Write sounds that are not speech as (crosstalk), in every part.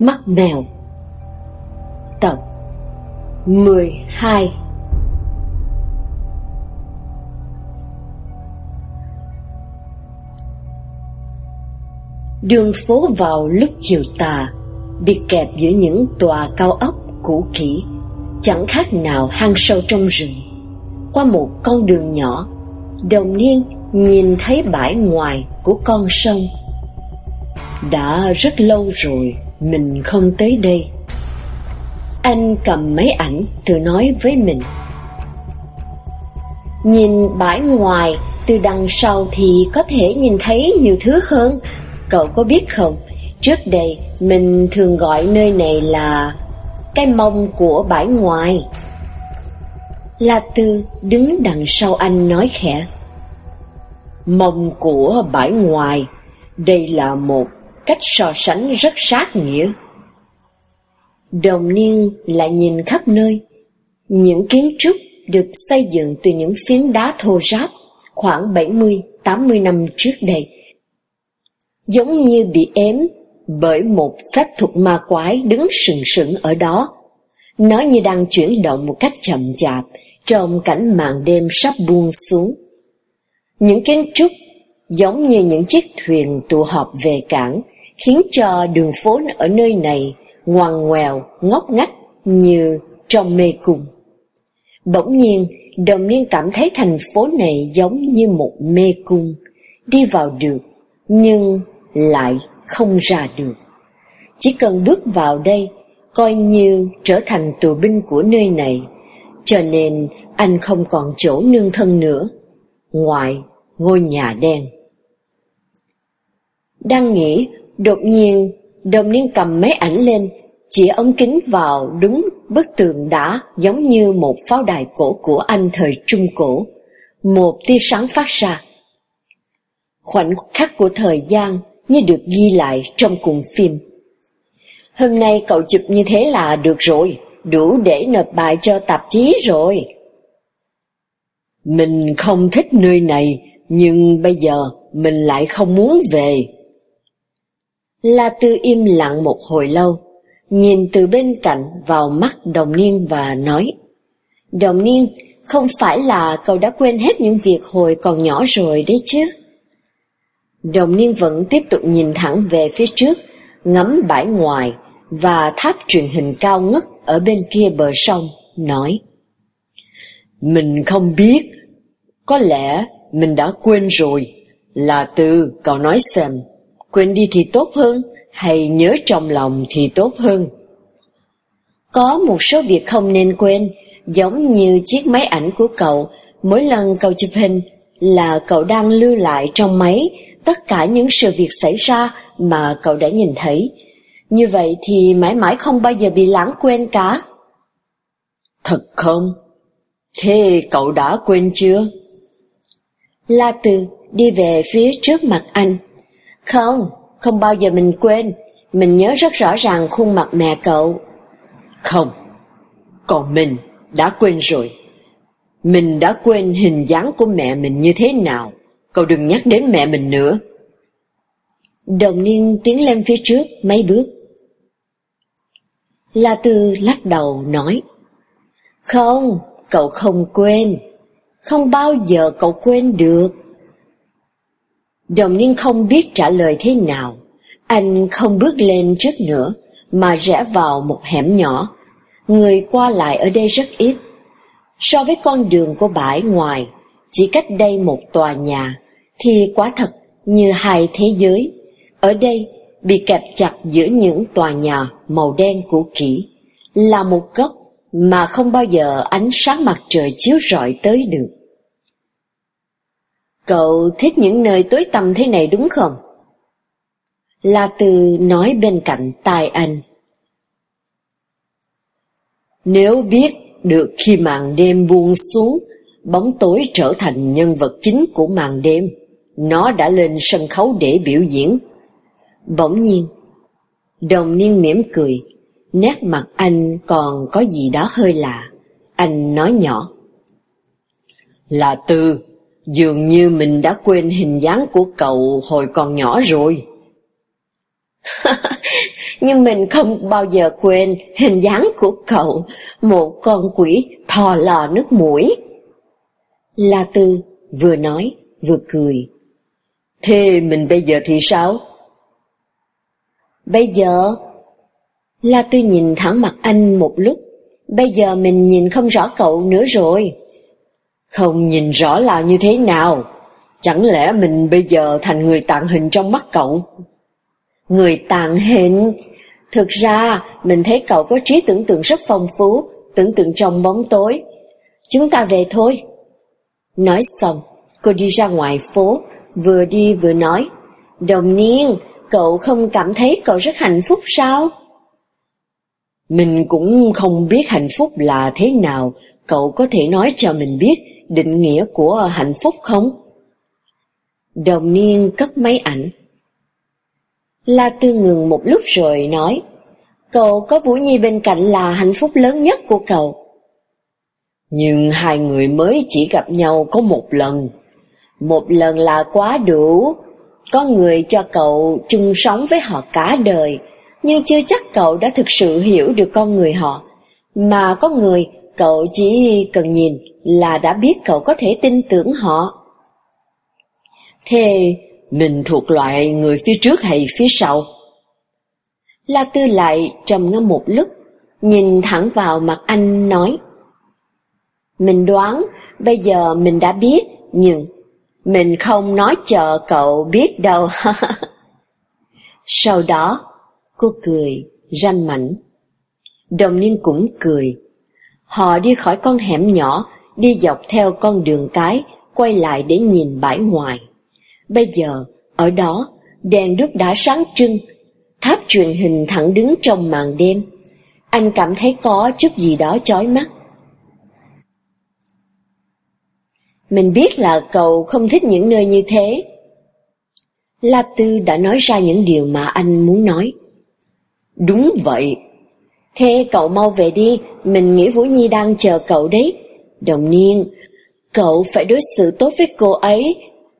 Mắt mèo. Tập 12 Đường phố vào lúc chiều tà Bị kẹp giữa những tòa cao ốc cũ kỹ, Chẳng khác nào hang sâu trong rừng. Qua một con đường nhỏ, Đồng niên nhìn thấy bãi ngoài của con sông. Đã rất lâu rồi mình không tới đây. Anh cầm máy ảnh, tự nói với mình. Nhìn bãi ngoài, từ đằng sau thì có thể nhìn thấy nhiều thứ hơn. Cậu có biết không? Trước đây, mình thường gọi nơi này là Cái mông của bãi ngoài. La Tư đứng đằng sau anh nói khẽ. Mông của bãi ngoài, Đây là một cách so sánh rất sát nghĩa. Đồng niên lại nhìn khắp nơi, những kiến trúc được xây dựng từ những phiến đá thô ráp khoảng 70-80 năm trước đây. Giống như bị ém bởi một phép thuật ma quái đứng sừng sững ở đó. Nó như đang chuyển động một cách chậm chạp trong cảnh màn đêm sắp buông xuống. Những kiến trúc giống như những chiếc thuyền tụ họp về cảng, khiến cho đường phố ở nơi này ngoằn ngoèo, ngóc ngách như trong mê cung. Bỗng nhiên, đồng niên cảm thấy thành phố này giống như một mê cung, đi vào được, nhưng lại không ra được. Chỉ cần bước vào đây, coi như trở thành tù binh của nơi này, cho nên anh không còn chỗ nương thân nữa, ngoài ngôi nhà đen. Đang nghĩ Đột nhiên, đồng niên cầm máy ảnh lên, chỉ ống kính vào đúng bức tường đá giống như một pháo đài cổ của anh thời Trung Cổ. Một tia sáng phát ra. Khoảnh khắc của thời gian như được ghi lại trong cùng phim. Hôm nay cậu chụp như thế là được rồi, đủ để nộp bài cho tạp chí rồi. Mình không thích nơi này, nhưng bây giờ mình lại không muốn về. La Tư im lặng một hồi lâu, nhìn từ bên cạnh vào mắt đồng niên và nói Đồng niên, không phải là cậu đã quên hết những việc hồi còn nhỏ rồi đấy chứ? Đồng niên vẫn tiếp tục nhìn thẳng về phía trước, ngắm bãi ngoài và tháp truyền hình cao ngất ở bên kia bờ sông, nói Mình không biết, có lẽ mình đã quên rồi, là từ cậu nói xem quên đi thì tốt hơn, hay nhớ trong lòng thì tốt hơn. Có một số việc không nên quên, giống như chiếc máy ảnh của cậu, mỗi lần cậu chụp hình là cậu đang lưu lại trong máy tất cả những sự việc xảy ra mà cậu đã nhìn thấy. Như vậy thì mãi mãi không bao giờ bị lãng quên cả. Thật không? Thế cậu đã quên chưa? La Từ đi về phía trước mặt anh, không, không bao giờ mình quên, mình nhớ rất rõ ràng khuôn mặt mẹ cậu. Không, còn mình đã quên rồi. Mình đã quên hình dáng của mẹ mình như thế nào, cậu đừng nhắc đến mẹ mình nữa. Đồng niên tiến lên phía trước mấy bước. La Tư lắc đầu nói, Không, cậu không quên, không bao giờ cậu quên được. Đồng niên không biết trả lời thế nào. Anh không bước lên trước nữa, mà rẽ vào một hẻm nhỏ. Người qua lại ở đây rất ít. So với con đường của bãi ngoài, chỉ cách đây một tòa nhà, thì quả thật như hai thế giới. Ở đây, bị kẹp chặt giữa những tòa nhà màu đen cũ kỹ, là một góc mà không bao giờ ánh sáng mặt trời chiếu rọi tới được. Cậu thích những nơi tối tăm thế này đúng không? La Tư nói bên cạnh tai anh. Nếu biết được khi màn đêm buông xuống, bóng tối trở thành nhân vật chính của màn đêm, nó đã lên sân khấu để biểu diễn. Bỗng nhiên, đồng niên mỉm cười, nét mặt anh còn có gì đó hơi lạ. Anh nói nhỏ. Là Tư, Dường như mình đã quên hình dáng của cậu hồi còn nhỏ rồi. (laughs) nhưng mình không bao giờ quên hình dáng của cậu, một con quỷ thò lò nước mũi. La Tư vừa nói vừa cười. Thế mình bây giờ thì sao? Bây giờ... La Tư nhìn thẳng mặt anh một lúc. Bây giờ mình nhìn không rõ cậu nữa rồi. Không nhìn rõ là như thế nào? Chẳng lẽ mình bây giờ thành người tàn hình trong mắt cậu? Người tàn hình? Thực ra, mình thấy cậu có trí tưởng tượng rất phong phú, tưởng tượng trong bóng tối. Chúng ta về thôi. Nói xong, cô đi ra ngoài phố, vừa đi vừa nói. Đồng niên, cậu không cảm thấy cậu rất hạnh phúc sao? Mình cũng không biết hạnh phúc là thế nào, cậu có thể nói cho mình biết định nghĩa của hạnh phúc không? Đồng niên cất máy ảnh. La Tư ngừng một lúc rồi nói, cậu có Vũ Nhi bên cạnh là hạnh phúc lớn nhất của cậu. Nhưng hai người mới chỉ gặp nhau có một lần. Một lần là quá đủ. Có người cho cậu chung sống với họ cả đời, nhưng chưa chắc cậu đã thực sự hiểu được con người họ. Mà có người cậu chỉ cần nhìn là đã biết cậu có thể tin tưởng họ. Thế mình thuộc loại người phía trước hay phía sau? La Tư lại trầm ngâm một lúc, nhìn thẳng vào mặt anh nói. Mình đoán bây giờ mình đã biết, nhưng mình không nói chờ cậu biết đâu. (laughs) Sau đó, cô cười, ranh mảnh. Đồng niên cũng cười. Họ đi khỏi con hẻm nhỏ, đi dọc theo con đường cái, quay lại để nhìn bãi ngoài. Bây giờ, ở đó, đèn đuốc đã sáng trưng, tháp truyền hình thẳng đứng trong màn đêm. Anh cảm thấy có chút gì đó chói mắt. Mình biết là cậu không thích những nơi như thế. La Tư đã nói ra những điều mà anh muốn nói. Đúng vậy. Thế cậu mau về đi, mình nghĩ Vũ Nhi đang chờ cậu đấy. Đồng niên, cậu phải đối xử tốt với cô ấy.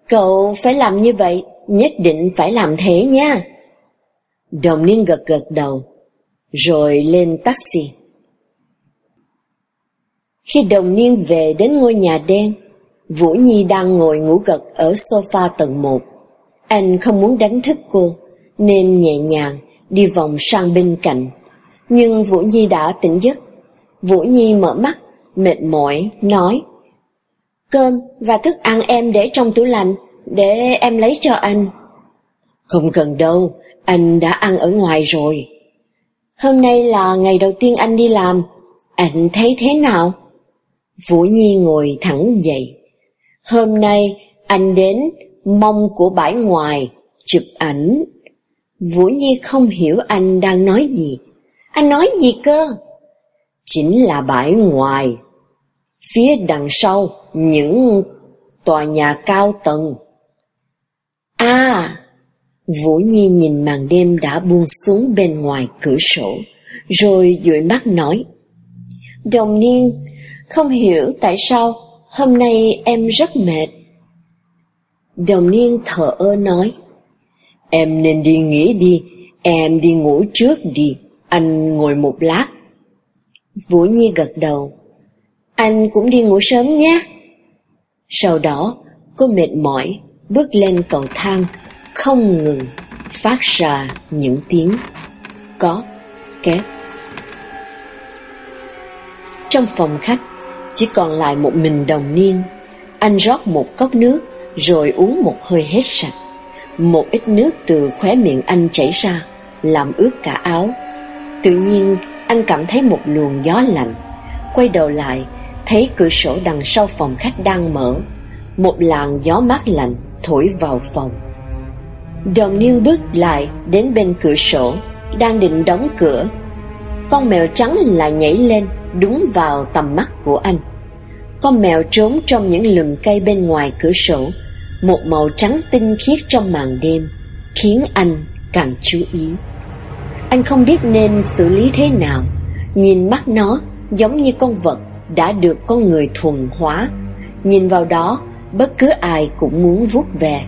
Cậu phải làm như vậy, nhất định phải làm thế nha. Đồng niên gật gật đầu, rồi lên taxi. Khi đồng niên về đến ngôi nhà đen, Vũ Nhi đang ngồi ngủ gật ở sofa tầng 1. Anh không muốn đánh thức cô, nên nhẹ nhàng đi vòng sang bên cạnh. Nhưng Vũ Nhi đã tỉnh giấc. Vũ Nhi mở mắt, mệt mỏi, nói Cơm và thức ăn em để trong tủ lạnh, để em lấy cho anh. Không cần đâu, anh đã ăn ở ngoài rồi. Hôm nay là ngày đầu tiên anh đi làm, anh thấy thế nào? Vũ Nhi ngồi thẳng dậy. Hôm nay anh đến mong của bãi ngoài, chụp ảnh. Vũ Nhi không hiểu anh đang nói gì. Anh nói gì cơ? Chính là bãi ngoài. Phía đằng sau, những tòa nhà cao tầng. À, Vũ Nhi nhìn màn đêm đã buông xuống bên ngoài cửa sổ, rồi dụi mắt nói. Đồng niên, không hiểu tại sao hôm nay em rất mệt. Đồng niên thở ơ nói. Em nên đi nghỉ đi, em đi ngủ trước đi, anh ngồi một lát. Vũ Nhi gật đầu. Anh cũng đi ngủ sớm nhé. Sau đó, cô mệt mỏi, bước lên cầu thang, không ngừng phát ra những tiếng có két. Trong phòng khách, chỉ còn lại một mình đồng niên. Anh rót một cốc nước, rồi uống một hơi hết sạch. Một ít nước từ khóe miệng anh chảy ra, làm ướt cả áo. Tự nhiên, anh cảm thấy một luồng gió lạnh. Quay đầu lại, thấy cửa sổ đằng sau phòng khách đang mở. Một làn gió mát lạnh thổi vào phòng. Đồng niên bước lại đến bên cửa sổ, đang định đóng cửa. Con mèo trắng lại nhảy lên, đúng vào tầm mắt của anh. Con mèo trốn trong những lùm cây bên ngoài cửa sổ, một màu trắng tinh khiết trong màn đêm, khiến anh càng chú ý. Anh không biết nên xử lý thế nào, nhìn mắt nó giống như con vật đã được con người thuần hóa. Nhìn vào đó, bất cứ ai cũng muốn vuốt về.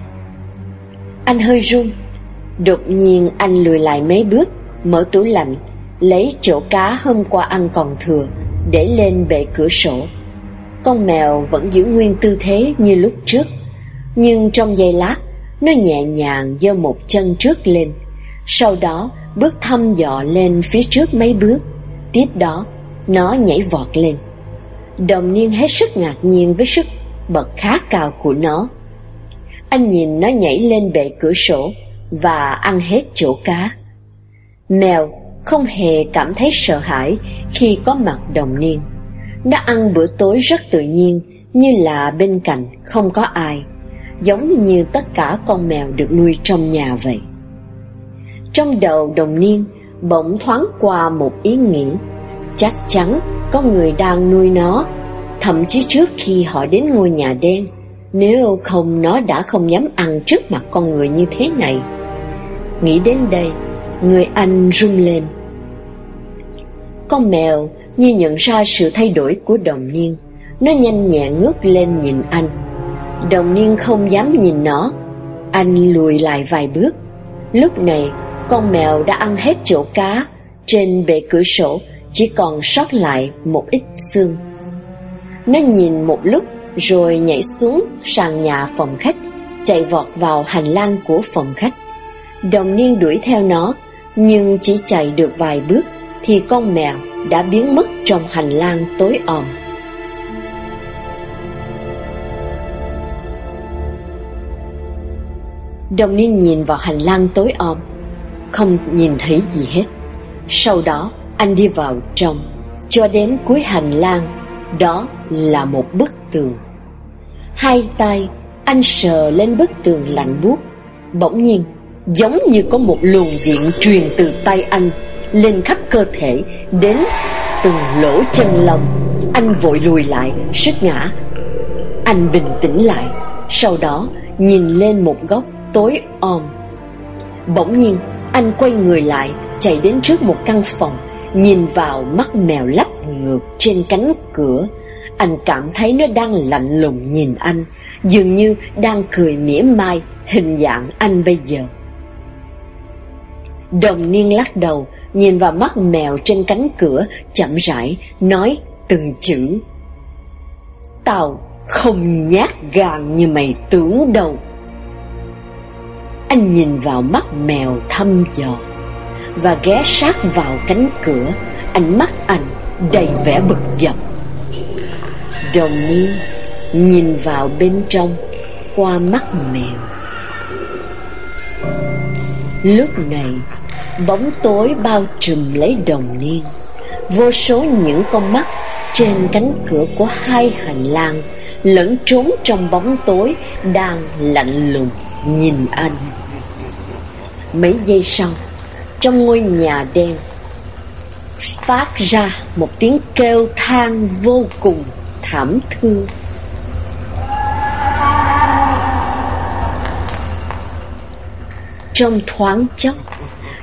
Anh hơi run, đột nhiên anh lùi lại mấy bước, mở tủ lạnh, lấy chỗ cá hôm qua ăn còn thừa, để lên bệ cửa sổ. Con mèo vẫn giữ nguyên tư thế như lúc trước, nhưng trong giây lát, nó nhẹ nhàng giơ một chân trước lên, sau đó bước thăm dò lên phía trước mấy bước, tiếp đó nó nhảy vọt lên. Đồng niên hết sức ngạc nhiên với sức bật khá cao của nó. Anh nhìn nó nhảy lên bệ cửa sổ và ăn hết chỗ cá. Mèo không hề cảm thấy sợ hãi khi có mặt đồng niên. Nó ăn bữa tối rất tự nhiên như là bên cạnh không có ai, giống như tất cả con mèo được nuôi trong nhà vậy. Trong đầu đồng niên bỗng thoáng qua một ý nghĩ, chắc chắn có người đang nuôi nó, thậm chí trước khi họ đến ngôi nhà đen, nếu không nó đã không dám ăn trước mặt con người như thế này. Nghĩ đến đây, người anh run lên. Con mèo như nhận ra sự thay đổi của đồng niên, nó nhanh nhẹn ngước lên nhìn anh. Đồng niên không dám nhìn nó, anh lùi lại vài bước. Lúc này, con mèo đã ăn hết chỗ cá, trên bệ cửa sổ chỉ còn sót lại một ít xương. Nó nhìn một lúc rồi nhảy xuống sàn nhà phòng khách, chạy vọt vào hành lang của phòng khách. Đồng niên đuổi theo nó, nhưng chỉ chạy được vài bước thì con mèo đã biến mất trong hành lang tối om. Đồng niên nhìn vào hành lang tối om, không nhìn thấy gì hết. Sau đó, anh đi vào trong, cho đến cuối hành lang, đó là một bức tường. Hai tay, anh sờ lên bức tường lạnh buốt, bỗng nhiên, giống như có một luồng điện truyền từ tay anh lên khắp cơ thể, đến từng lỗ chân lông. Anh vội lùi lại, sức ngã. Anh bình tĩnh lại, sau đó nhìn lên một góc tối om. Bỗng nhiên, anh quay người lại, chạy đến trước một căn phòng, nhìn vào mắt mèo lắp ngược trên cánh cửa. Anh cảm thấy nó đang lạnh lùng nhìn anh, dường như đang cười mỉa mai hình dạng anh bây giờ. Đồng niên lắc đầu, nhìn vào mắt mèo trên cánh cửa, chậm rãi, nói từng chữ. Tao không nhát gan như mày tưởng đâu. Anh nhìn vào mắt mèo thăm dò Và ghé sát vào cánh cửa. Ánh mắt anh đầy vẻ bực dọc. Đồng niên nhìn vào bên trong Qua mắt mèo. Lúc này, Bóng tối bao trùm lấy đồng niên. Vô số những con mắt Trên cánh cửa của hai hành lang Lẫn trốn trong bóng tối Đang lạnh lùng nhìn anh. Mấy giây sau, Trong ngôi nhà đen, Phát ra một tiếng kêu than vô cùng thảm thương. Trong thoáng chốc,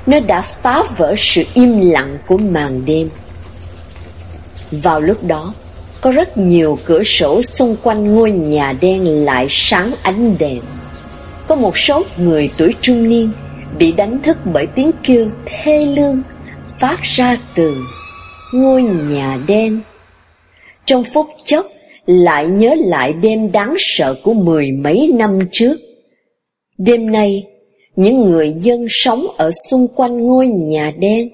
Nó đã phá vỡ sự im lặng của màn đêm. Vào lúc đó, Có rất nhiều cửa sổ xung quanh ngôi nhà đen lại sáng ánh đèn. Có một số người tuổi trung niên bị đánh thức bởi tiếng kêu thê lương phát ra từ ngôi nhà đen. Trong phút chốc lại nhớ lại đêm đáng sợ của mười mấy năm trước. Đêm nay, những người dân sống ở xung quanh ngôi nhà đen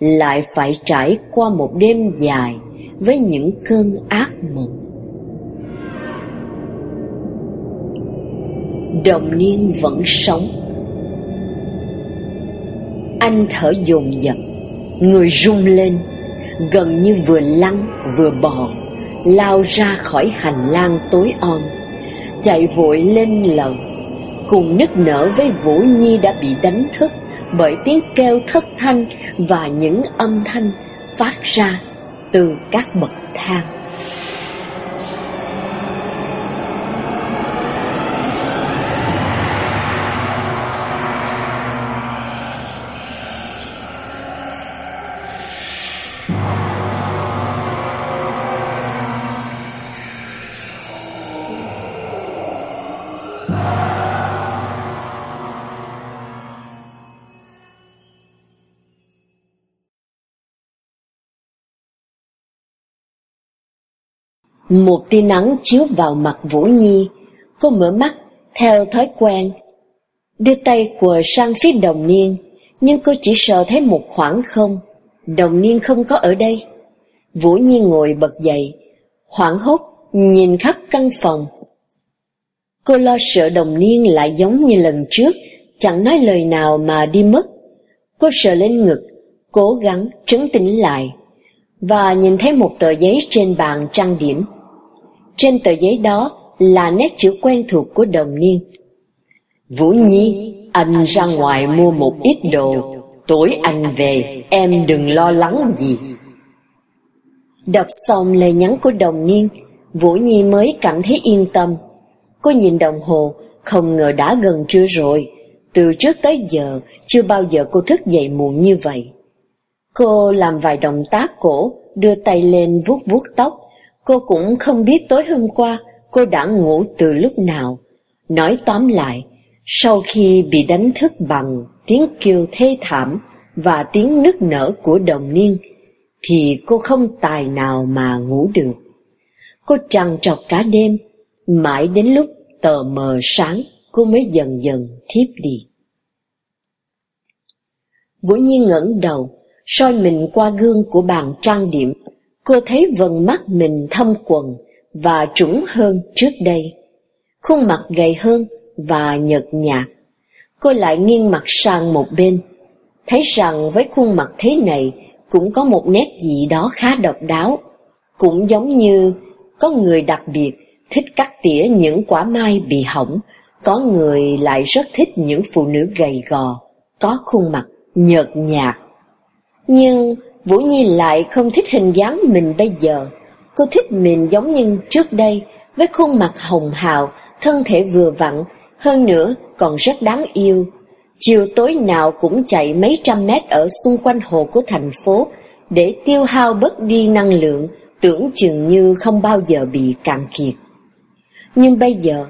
lại phải trải qua một đêm dài với những cơn ác mộng. Đồng niên vẫn sống. Anh thở dồn dập, Người rung lên, Gần như vừa lăn vừa bò, Lao ra khỏi hành lang tối om, Chạy vội lên lầu, Cùng nức nở với Vũ Nhi đã bị đánh thức Bởi tiếng kêu thất thanh Và những âm thanh phát ra từ các bậc thang. Một tia nắng chiếu vào mặt Vũ Nhi, cô mở mắt theo thói quen, đưa tay của sang phía đồng niên, nhưng cô chỉ sợ thấy một khoảng không, đồng niên không có ở đây. Vũ Nhi ngồi bật dậy, hoảng hốt nhìn khắp căn phòng. Cô lo sợ đồng niên lại giống như lần trước, chẳng nói lời nào mà đi mất. Cô sợ lên ngực, cố gắng trấn tĩnh lại, và nhìn thấy một tờ giấy trên bàn trang điểm. Trên tờ giấy đó là nét chữ quen thuộc của đồng niên. Vũ Nhi, anh ra ngoài mua một ít đồ, tối anh về, em đừng lo lắng gì. Đọc xong lời nhắn của đồng niên, Vũ Nhi mới cảm thấy yên tâm. Cô nhìn đồng hồ, không ngờ đã gần trưa rồi. Từ trước tới giờ, chưa bao giờ cô thức dậy muộn như vậy. Cô làm vài động tác cổ, đưa tay lên vuốt vuốt tóc. Cô cũng không biết tối hôm qua cô đã ngủ từ lúc nào. Nói tóm lại, sau khi bị đánh thức bằng tiếng kêu thê thảm và tiếng nức nở của đồng niên, thì cô không tài nào mà ngủ được. Cô trằn trọc cả đêm, mãi đến lúc tờ mờ sáng, cô mới dần dần thiếp đi. Vũ Nhiên ngẩng đầu, soi mình qua gương của bàn trang điểm, cô thấy vần mắt mình thâm quần và trũng hơn trước đây. Khuôn mặt gầy hơn và nhợt nhạt. Cô lại nghiêng mặt sang một bên, thấy rằng với khuôn mặt thế này cũng có một nét gì đó khá độc đáo, cũng giống như có người đặc biệt thích cắt tỉa những quả mai bị hỏng, có người lại rất thích những phụ nữ gầy gò, có khuôn mặt nhợt nhạt. Nhưng Vũ Nhi lại không thích hình dáng mình bây giờ. Cô thích mình giống như trước đây, với khuôn mặt hồng hào, thân thể vừa vặn, hơn nữa còn rất đáng yêu. Chiều tối nào cũng chạy mấy trăm mét ở xung quanh hồ của thành phố để tiêu hao bớt đi năng lượng, tưởng chừng như không bao giờ bị cạn kiệt. Nhưng bây giờ,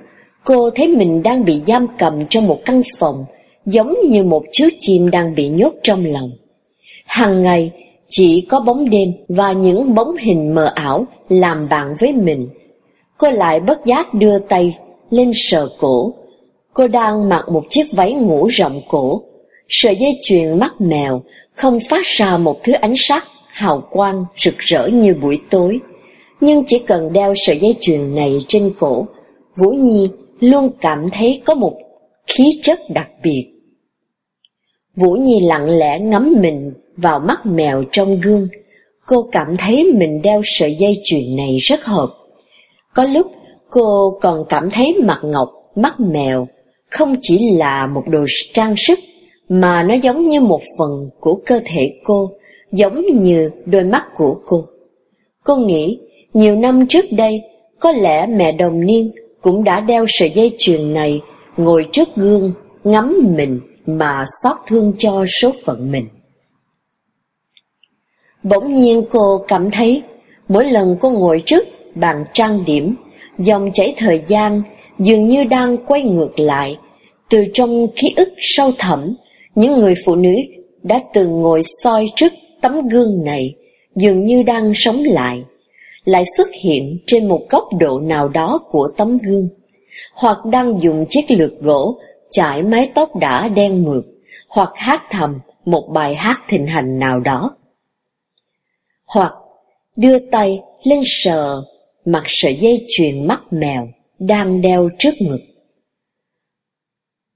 cô thấy mình đang bị giam cầm trong một căn phòng, giống như một chú chim đang bị nhốt trong lòng. Hàng ngày, chỉ có bóng đêm và những bóng hình mờ ảo làm bạn với mình. Cô lại bất giác đưa tay lên sờ cổ. Cô đang mặc một chiếc váy ngủ rộng cổ. Sợi dây chuyền mắt mèo không phát ra một thứ ánh sắc hào quang rực rỡ như buổi tối. Nhưng chỉ cần đeo sợi dây chuyền này trên cổ, Vũ Nhi luôn cảm thấy có một khí chất đặc biệt. Vũ Nhi lặng lẽ ngắm mình vào mắt mèo trong gương. Cô cảm thấy mình đeo sợi dây chuyền này rất hợp. Có lúc cô còn cảm thấy mặt ngọc, mắt mèo không chỉ là một đồ trang sức mà nó giống như một phần của cơ thể cô, giống như đôi mắt của cô. Cô nghĩ nhiều năm trước đây, có lẽ mẹ đồng niên cũng đã đeo sợi dây chuyền này, ngồi trước gương, ngắm mình mà xót thương cho số phận mình. Bỗng nhiên cô cảm thấy, mỗi lần cô ngồi trước bàn trang điểm, dòng chảy thời gian dường như đang quay ngược lại. Từ trong ký ức sâu thẳm, những người phụ nữ đã từng ngồi soi trước tấm gương này dường như đang sống lại, lại xuất hiện trên một góc độ nào đó của tấm gương, hoặc đang dùng chiếc lược gỗ chải mái tóc đã đen mượt, hoặc hát thầm một bài hát thịnh hành nào đó hoặc đưa tay lên sờ mặt sợi dây chuyền mắt mèo đang đeo trước ngực.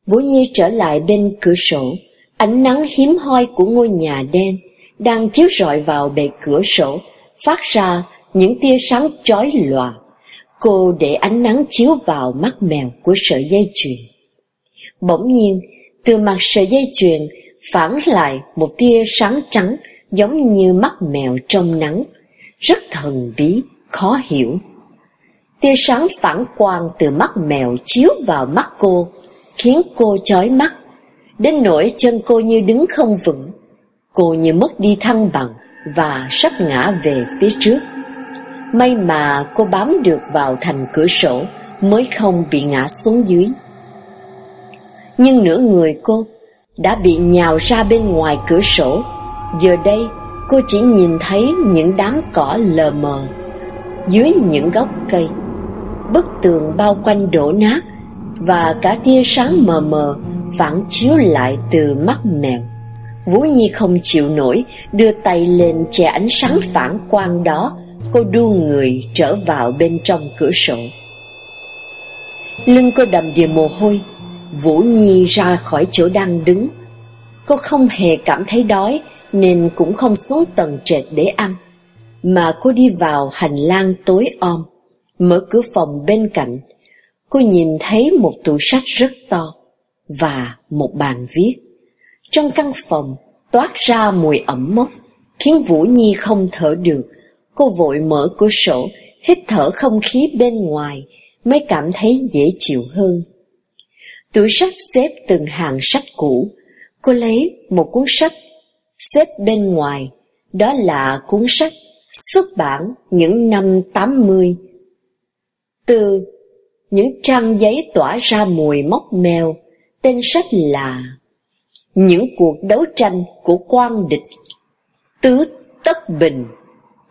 Vũ Nhi trở lại bên cửa sổ, ánh nắng hiếm hoi của ngôi nhà đen đang chiếu rọi vào bề cửa sổ, phát ra những tia sáng chói lòa. Cô để ánh nắng chiếu vào mắt mèo của sợi dây chuyền. Bỗng nhiên, từ mặt sợi dây chuyền phản lại một tia sáng trắng giống như mắt mèo trong nắng, rất thần bí, khó hiểu. Tia sáng phản quang từ mắt mèo chiếu vào mắt cô, khiến cô chói mắt, đến nỗi chân cô như đứng không vững. Cô như mất đi thăng bằng và sắp ngã về phía trước. May mà cô bám được vào thành cửa sổ mới không bị ngã xuống dưới. Nhưng nửa người cô đã bị nhào ra bên ngoài cửa sổ Giờ đây cô chỉ nhìn thấy những đám cỏ lờ mờ dưới những gốc cây. Bức tường bao quanh đổ nát và cả tia sáng mờ mờ phản chiếu lại từ mắt mèo. Vũ Nhi không chịu nổi, đưa tay lên che ánh sáng phản quang đó, cô đu người trở vào bên trong cửa sổ. Lưng cô đầm đìa mồ hôi, Vũ Nhi ra khỏi chỗ đang đứng. Cô không hề cảm thấy đói, nên cũng không xuống tầng trệt để ăn, mà cô đi vào hành lang tối om, mở cửa phòng bên cạnh. Cô nhìn thấy một tủ sách rất to và một bàn viết. Trong căn phòng toát ra mùi ẩm mốc, khiến Vũ Nhi không thở được. Cô vội mở cửa sổ, hít thở không khí bên ngoài, mới cảm thấy dễ chịu hơn. Tủ sách xếp từng hàng sách cũ, cô lấy một cuốn sách xếp bên ngoài, đó là cuốn sách xuất bản những năm 80. Từ những trang giấy tỏa ra mùi mốc mèo, tên sách là Những cuộc đấu tranh của quan địch Tứ Tất Bình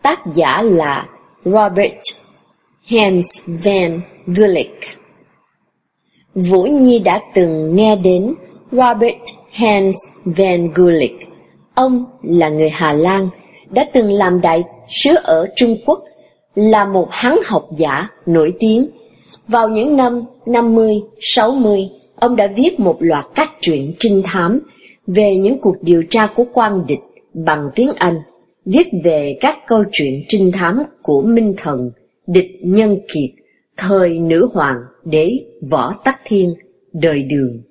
Tác giả là Robert Hans van gulick Vũ Nhi đã từng nghe đến Robert Hans van gulick Ông là người Hà Lan, đã từng làm đại sứ ở Trung Quốc, là một hán học giả nổi tiếng. Vào những năm 50, 60, ông đã viết một loạt các truyện trinh thám về những cuộc điều tra của quan địch bằng tiếng Anh, viết về các câu chuyện trinh thám của Minh Thần, địch nhân kiệt, thời nữ hoàng đế võ tắc thiên, đời đường.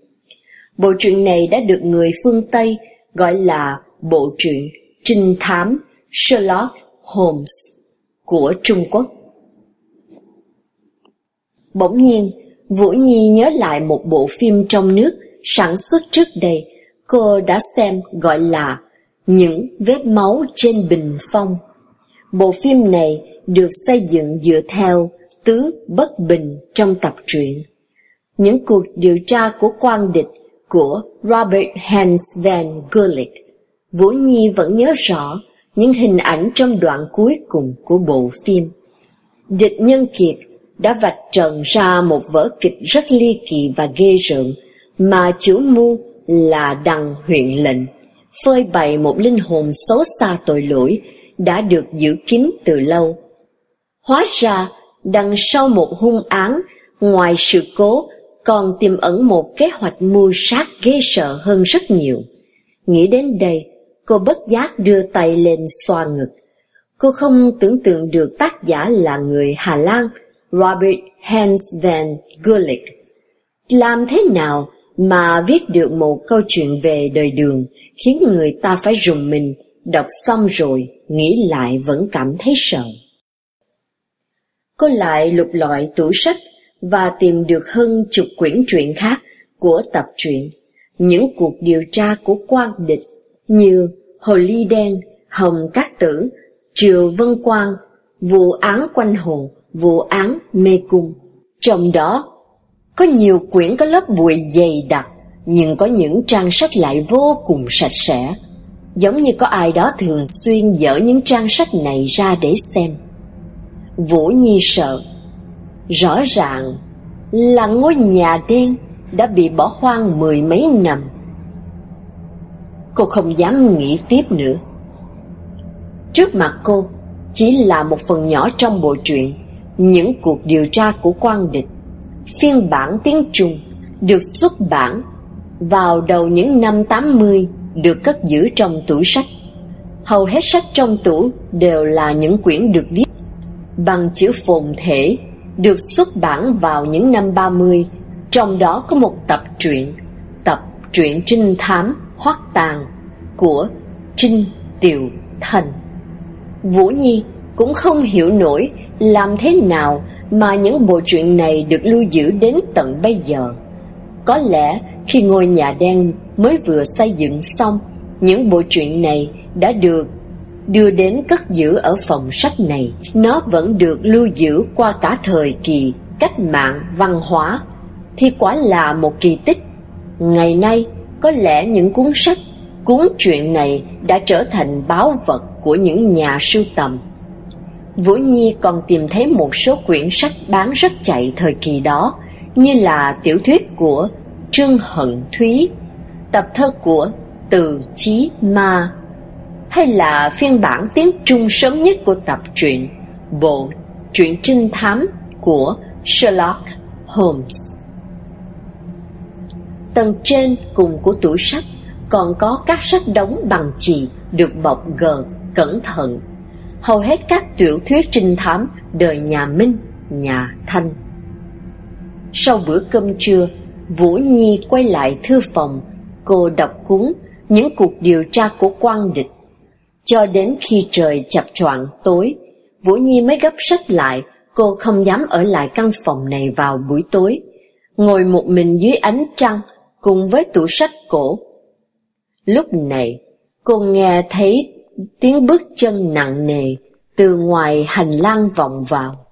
Bộ truyện này đã được người phương Tây gọi là bộ truyện trinh thám Sherlock Holmes của Trung Quốc. Bỗng nhiên, Vũ Nhi nhớ lại một bộ phim trong nước sản xuất trước đây cô đã xem gọi là Những vết máu trên bình phong. Bộ phim này được xây dựng dựa theo tứ bất bình trong tập truyện. Những cuộc điều tra của quan địch của Robert Hans van Gulick Vũ Nhi vẫn nhớ rõ những hình ảnh trong đoạn cuối cùng của bộ phim. Địch Nhân Kiệt đã vạch trần ra một vở kịch rất ly kỳ và ghê rợn mà chủ mưu là Đằng huyện lệnh, phơi bày một linh hồn xấu xa tội lỗi đã được giữ kín từ lâu. Hóa ra, đằng sau một hung án, ngoài sự cố, còn tiềm ẩn một kế hoạch mưu sát ghê sợ hơn rất nhiều. Nghĩ đến đây, Cô bất giác đưa tay lên xoa ngực. Cô không tưởng tượng được tác giả là người Hà Lan, Robert Hans van Gulik. Làm thế nào mà viết được một câu chuyện về đời đường khiến người ta phải rùng mình, đọc xong rồi, nghĩ lại vẫn cảm thấy sợ. Cô lại lục lọi tủ sách và tìm được hơn chục quyển truyện khác của tập truyện, những cuộc điều tra của quan địch như Hồ Ly Đen, Hồng Cát Tử, Triều Vân Quang, vụ án quanh hồ, vụ án mê cung. Trong đó, có nhiều quyển có lớp bụi dày đặc, nhưng có những trang sách lại vô cùng sạch sẽ. Giống như có ai đó thường xuyên dở những trang sách này ra để xem. Vũ Nhi sợ. Rõ ràng là ngôi nhà đen đã bị bỏ hoang mười mấy năm Cô không dám nghĩ tiếp nữa. Trước mặt cô Chỉ là một phần nhỏ trong bộ truyện, Những cuộc điều tra của quan địch. Phiên bản tiếng Trung Được xuất bản Vào đầu những năm 80 Được cất giữ trong tủ sách. Hầu hết sách trong tủ Đều là những quyển được viết Bằng chữ phồn thể, Được xuất bản vào những năm 30 Trong đó có một tập truyện Tập truyện trinh thám hoắc tàn của Trinh Tiều Thành. Vũ Nhi cũng không hiểu nổi làm thế nào mà những bộ truyện này được lưu giữ đến tận bây giờ. Có lẽ khi ngôi nhà đen mới vừa xây dựng xong, những bộ truyện này đã được đưa đến cất giữ ở phòng sách này. Nó vẫn được lưu giữ qua cả thời kỳ cách mạng văn hóa, thì quả là một kỳ tích. Ngày nay, có lẽ những cuốn sách, cuốn truyện này đã trở thành báu vật của những nhà sưu tầm. Vũ Nhi còn tìm thấy một số quyển sách bán rất chạy thời kỳ đó, như là tiểu thuyết của Trương Hận Thúy, tập thơ của Từ Chí Ma, hay là phiên bản tiếng Trung sớm nhất của tập truyện Bộ truyện trinh thám của Sherlock Holmes. Tầng trên cùng của tủ sách còn có các sách đóng bằng chì được bọc gờ cẩn thận. Hầu hết các tiểu thuyết trinh thám đời nhà Minh, nhà Thanh. Sau bữa cơm trưa, Vũ Nhi quay lại thư phòng, cô đọc cuốn những cuộc điều tra của quan địch. Cho đến khi trời chập choạng tối, Vũ Nhi mới gấp sách lại, cô không dám ở lại căn phòng này vào buổi tối. Ngồi một mình dưới ánh trăng, cùng với tủ sách cổ. Lúc này, cô nghe thấy tiếng bước chân nặng nề từ ngoài hành lang vọng vào.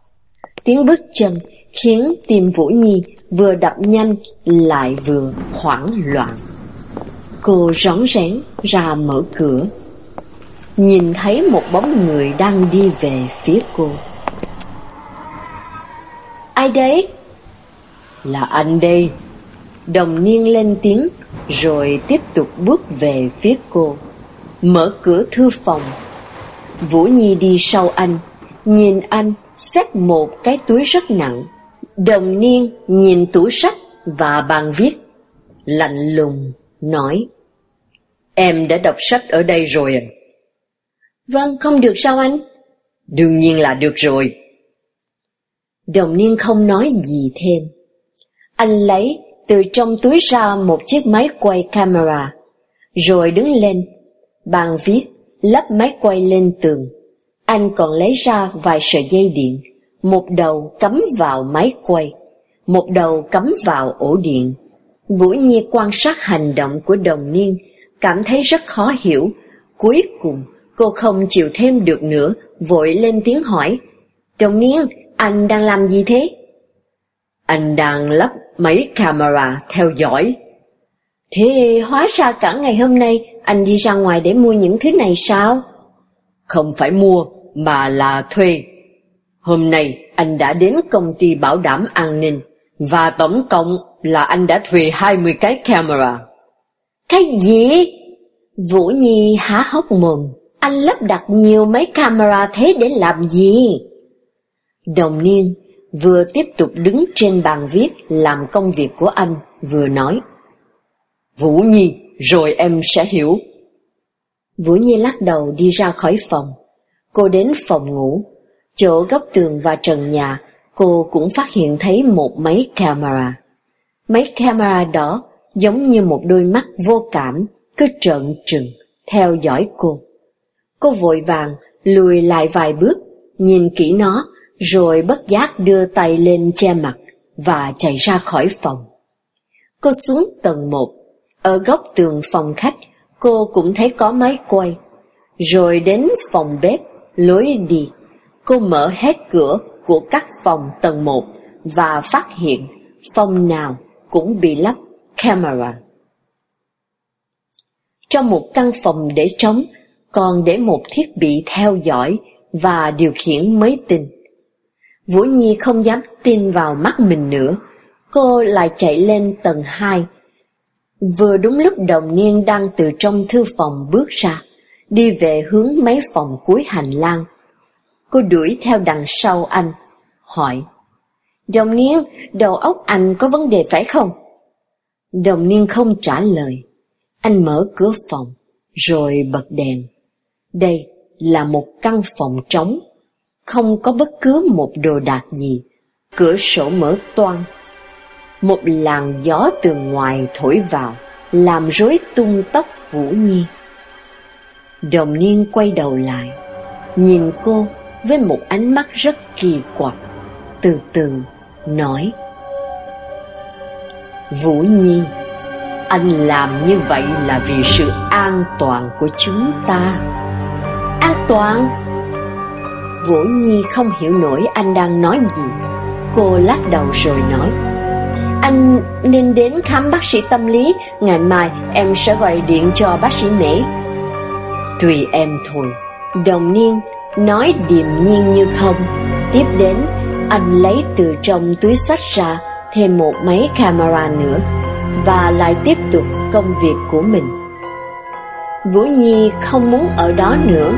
Tiếng bước chân khiến tim Vũ Nhi vừa đập nhanh lại vừa hoảng loạn. Cô rón rén ra mở cửa, nhìn thấy một bóng người đang đi về phía cô. Ai đấy? Là anh đây. Đồng niên lên tiếng, rồi tiếp tục bước về phía cô. Mở cửa thư phòng. Vũ Nhi đi sau anh, nhìn anh xếp một cái túi rất nặng. Đồng niên nhìn tủ sách và bàn viết, lạnh lùng, nói Em đã đọc sách ở đây rồi à? Vâng, không được sao anh? Đương nhiên là được rồi. Đồng niên không nói gì thêm. Anh lấy từ trong túi ra một chiếc máy quay camera, rồi đứng lên, bàn viết, lắp máy quay lên tường. Anh còn lấy ra vài sợi dây điện, một đầu cắm vào máy quay, một đầu cắm vào ổ điện. Vũ Nhi quan sát hành động của đồng niên, cảm thấy rất khó hiểu. Cuối cùng, cô không chịu thêm được nữa, vội lên tiếng hỏi. Đồng niên, anh đang làm gì thế? Anh đang lắp máy camera theo dõi. Thế hóa ra cả ngày hôm nay anh đi ra ngoài để mua những thứ này sao? Không phải mua, mà là thuê. Hôm nay anh đã đến công ty bảo đảm an ninh, và tổng cộng là anh đã thuê 20 cái camera. Cái gì? Vũ Nhi há hốc mồm. Anh lắp đặt nhiều mấy camera thế để làm gì? Đồng niên vừa tiếp tục đứng trên bàn viết làm công việc của anh, vừa nói. Vũ Nhi, rồi em sẽ hiểu. Vũ Nhi lắc đầu đi ra khỏi phòng. Cô đến phòng ngủ. Chỗ góc tường và trần nhà, cô cũng phát hiện thấy một máy camera. Máy camera đó giống như một đôi mắt vô cảm, cứ trợn trừng, theo dõi cô. Cô vội vàng lùi lại vài bước, nhìn kỹ nó, rồi bất giác đưa tay lên che mặt và chạy ra khỏi phòng. Cô xuống tầng một, ở góc tường phòng khách, cô cũng thấy có máy quay. Rồi đến phòng bếp, lối đi, cô mở hết cửa của các phòng tầng một và phát hiện phòng nào cũng bị lắp camera. Trong một căn phòng để trống, còn để một thiết bị theo dõi và điều khiển máy tin. Vũ Nhi không dám tin vào mắt mình nữa, cô lại chạy lên tầng 2. Vừa đúng lúc đồng niên đang từ trong thư phòng bước ra, đi về hướng mấy phòng cuối hành lang. Cô đuổi theo đằng sau anh, hỏi, Đồng niên, đầu óc anh có vấn đề phải không? Đồng niên không trả lời. Anh mở cửa phòng, rồi bật đèn. Đây là một căn phòng trống không có bất cứ một đồ đạc gì, cửa sổ mở toang. Một làn gió từ ngoài thổi vào, làm rối tung tóc Vũ Nhi. Đồng niên quay đầu lại, nhìn cô với một ánh mắt rất kỳ quặc, từ từ nói. Vũ Nhi, anh làm như vậy là vì sự an toàn của chúng ta. An toàn? Vũ Nhi không hiểu nổi anh đang nói gì. Cô lắc đầu rồi nói, Anh nên đến khám bác sĩ tâm lý, ngày mai em sẽ gọi điện cho bác sĩ Mễ. Tùy em thôi. Đồng niên Nói điềm nhiên như không Tiếp đến Anh lấy từ trong túi sách ra Thêm một máy camera nữa Và lại tiếp tục công việc của mình Vũ Nhi không muốn ở đó nữa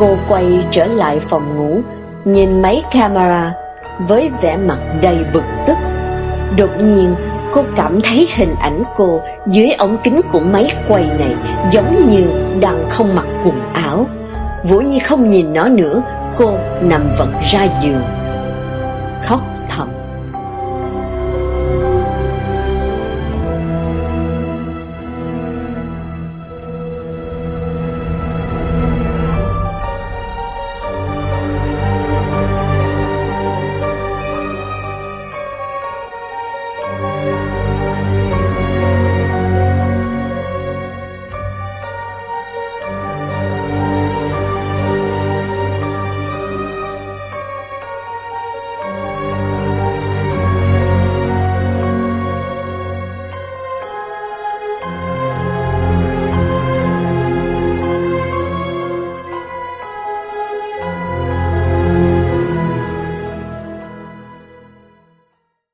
Cô quay trở lại phòng ngủ, Nhìn máy camera Với vẻ mặt đầy bực tức. Đột nhiên, cô cảm thấy hình ảnh cô Dưới ống kính của máy quay này Giống như đang không mặc quần áo. Vũ Nhi không nhìn nó nữa, Cô nằm vật ra giường.